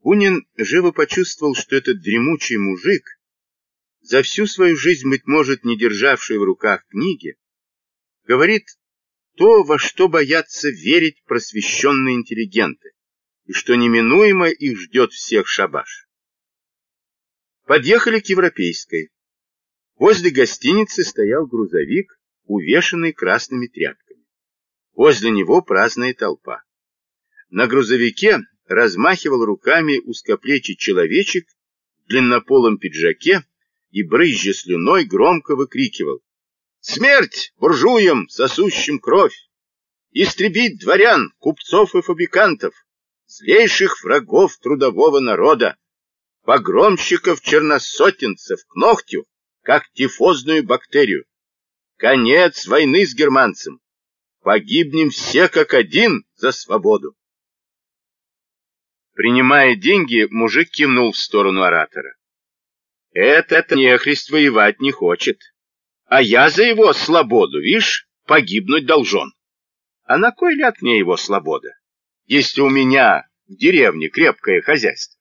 Бунин живо почувствовал, что этот дремучий мужик, за всю свою жизнь, быть может, не державший в руках книги, говорит то, во что боятся верить просвещенные интеллигенты, и что неминуемо их ждет всех шабаш. Подъехали к Европейской. Возле гостиницы стоял грузовик, увешанный красными тряпками. Возле него праздная толпа. На грузовике размахивал руками узкоплечий человечек в длиннополом пиджаке и, брызжа слюной, громко выкрикивал «Смерть буржуям, сосущим кровь! Истребить дворян, купцов и фабрикантов, злейших врагов трудового народа, погромщиков-черносотенцев к ногтю, как тифозную бактерию! Конец войны с германцем! Погибнем все как один за свободу!» Принимая деньги, мужик кивнул в сторону оратора. Этот нехрист воевать не хочет. А я за его свободу, видишь, погибнуть должен. А на кой ляд мне его свобода, если у меня в деревне крепкое хозяйство?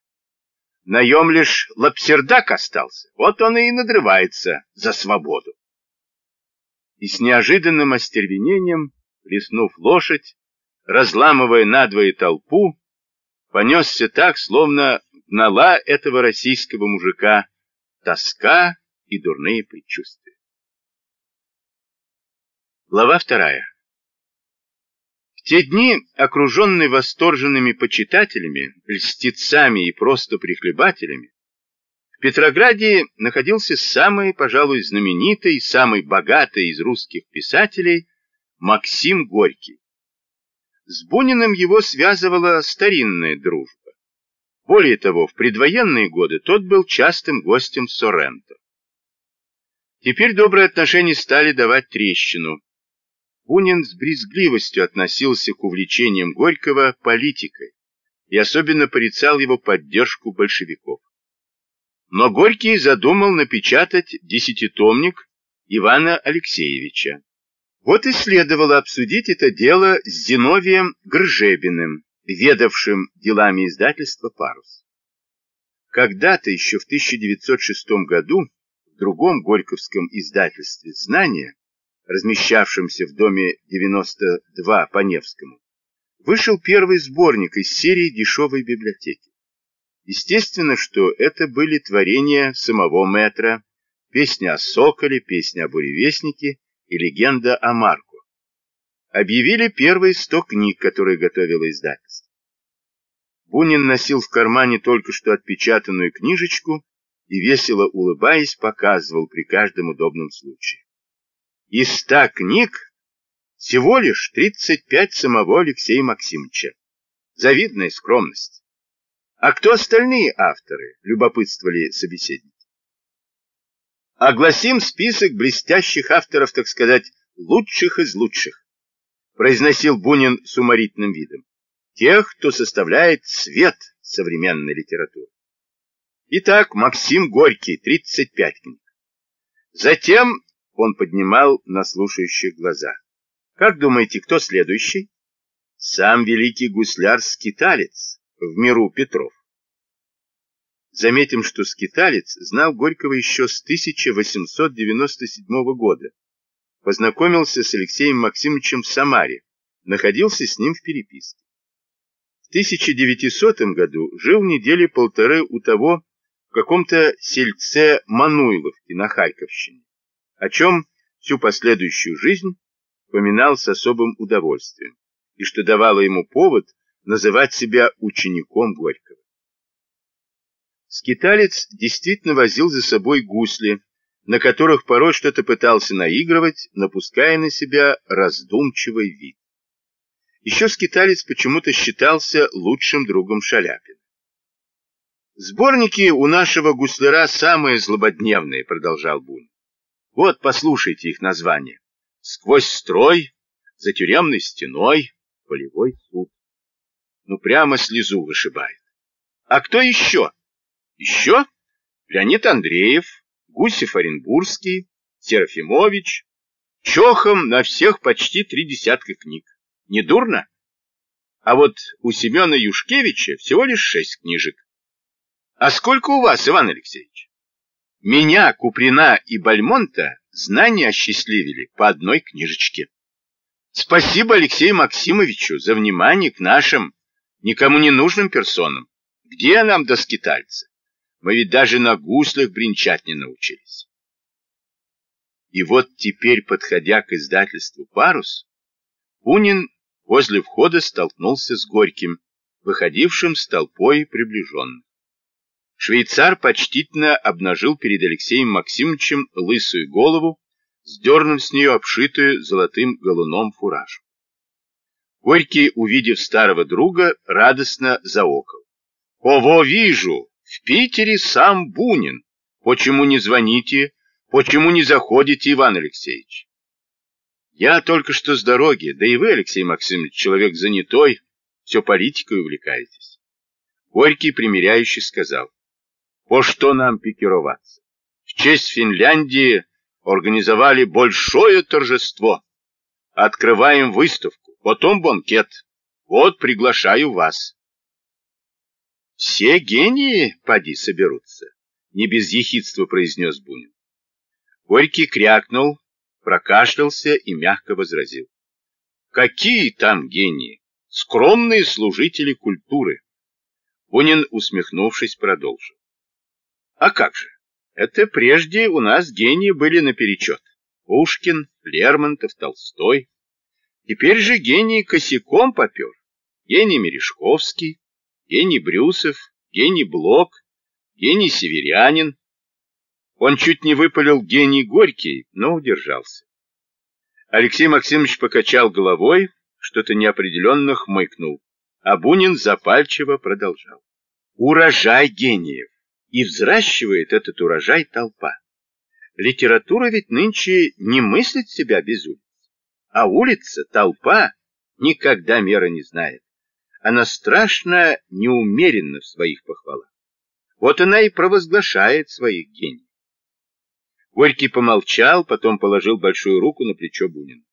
Наем лишь лапсердак остался, вот он и надрывается за свободу. И с неожиданным остервенением, плеснув лошадь, разламывая надвое толпу, понесся так, словно гнала этого российского мужика тоска и дурные предчувствия. Глава вторая. В те дни, окруженный восторженными почитателями, льстецами и просто прихлебателями, в Петрограде находился самый, пожалуй, знаменитый самый богатый из русских писателей Максим Горький. С Буниным его связывала старинная дружба. Более того, в предвоенные годы тот был частым гостем Соренто. Теперь добрые отношения стали давать трещину. Бунин с брезгливостью относился к увлечениям Горького политикой и особенно порицал его поддержку большевиков. Но Горький задумал напечатать десятитомник Ивана Алексеевича. Вот и следовало обсудить это дело с Зиновием Гржебиным, ведавшим делами издательства «Парус». Когда-то еще в 1906 году в другом горьковском издательстве «Знания», размещавшемся в доме 92 по Невскому, вышел первый сборник из серии «Дешевой библиотеки». Естественно, что это были творения самого Метра, песня о Соколе, песня о Буревестнике и легенда о Марку. Объявили первые сто книг, которые готовило издательство. Бунин носил в кармане только что отпечатанную книжечку и, весело улыбаясь, показывал при каждом удобном случае. Из ста книг всего лишь 35 самого Алексея Максимовича. Завидная скромность. А кто остальные авторы, любопытствовали собеседники. Огласим список блестящих авторов, так сказать, лучших из лучших, произносил Бунин с уморительным видом. Тех, кто составляет цвет современной литературы. Итак, Максим Горький, 35 книг. Затем он поднимал на слушающих глаза. Как думаете, кто следующий? Сам великий гусляр-скиталец в миру Петров. Заметим, что скиталец знал Горького еще с 1897 года. Познакомился с Алексеем Максимовичем в Самаре, находился с ним в переписке. В 1900 году жил недели полторы у того в каком-то сельце Мануйловки на Харьковщине, о чем всю последующую жизнь вспоминал с особым удовольствием, и что давало ему повод называть себя учеником Горького. Скиталец действительно возил за собой гусли, на которых порой что-то пытался наигрывать, напуская на себя раздумчивый вид. Еще скиталец почему-то считался лучшим другом Шаляпина. «Сборники у нашего гусляра самые злободневные», — продолжал Бун. «Вот, послушайте их название. «Сквозь строй», «За тюремной стеной», «Полевой суд». Ну, прямо слезу вышибает. А кто еще? Еще Леонид Андреев, Гусев Оренбургский, Серафимович, Чохом на всех почти три десятка книг. Не дурно? А вот у Семена Юшкевича всего лишь шесть книжек. А сколько у вас, Иван Алексеевич? Меня, Куприна и Бальмонта знания осчастливили по одной книжечке. Спасибо Алексею Максимовичу за внимание к нашим, никому не нужным персонам. Где нам до скитальца? Мы ведь даже на гуслях бренчать не научились. И вот теперь, подходя к издательству «Парус», Бунин возле входа столкнулся с Горьким, выходившим с толпой приближенных. Швейцар почтительно обнажил перед Алексеем Максимовичем лысую голову, сдернув с нее обшитую золотым галуном фуражку. Горький, увидев старого друга, радостно заокал. «Кого вижу? В Питере сам Бунин. Почему не звоните? Почему не заходите, Иван Алексеевич?» «Я только что с дороги, да и вы, Алексей Максимович, человек занятой, все политикой увлекаетесь». Горький примиряющий сказал. По что нам пикироваться? В честь Финляндии организовали большое торжество. Открываем выставку, потом банкет. Вот приглашаю вас. Все гении, поди, соберутся, не без ехидства произнес Бунин. Горький крякнул, прокашлялся и мягко возразил. Какие там гении? Скромные служители культуры. Бунин, усмехнувшись, продолжил. А как же? Это прежде у нас гении были наперечет. Пушкин, Лермонтов, Толстой. Теперь же гений косяком попер. Гений Мережковский, гений Брюсов, гений Блок, гений Северянин. Он чуть не выпалил гений Горький, но удержался. Алексей Максимович покачал головой, что-то неопределенно хмыкнул, а Бунин запальчиво продолжал. Урожай гениев! и взращивает этот урожай толпа. Литература ведь нынче не мыслит себя без улиц. А улица, толпа, никогда меры не знает. Она страшно неумеренна в своих похвалах. Вот она и провозглашает своих гений. Горький помолчал, потом положил большую руку на плечо Бунина.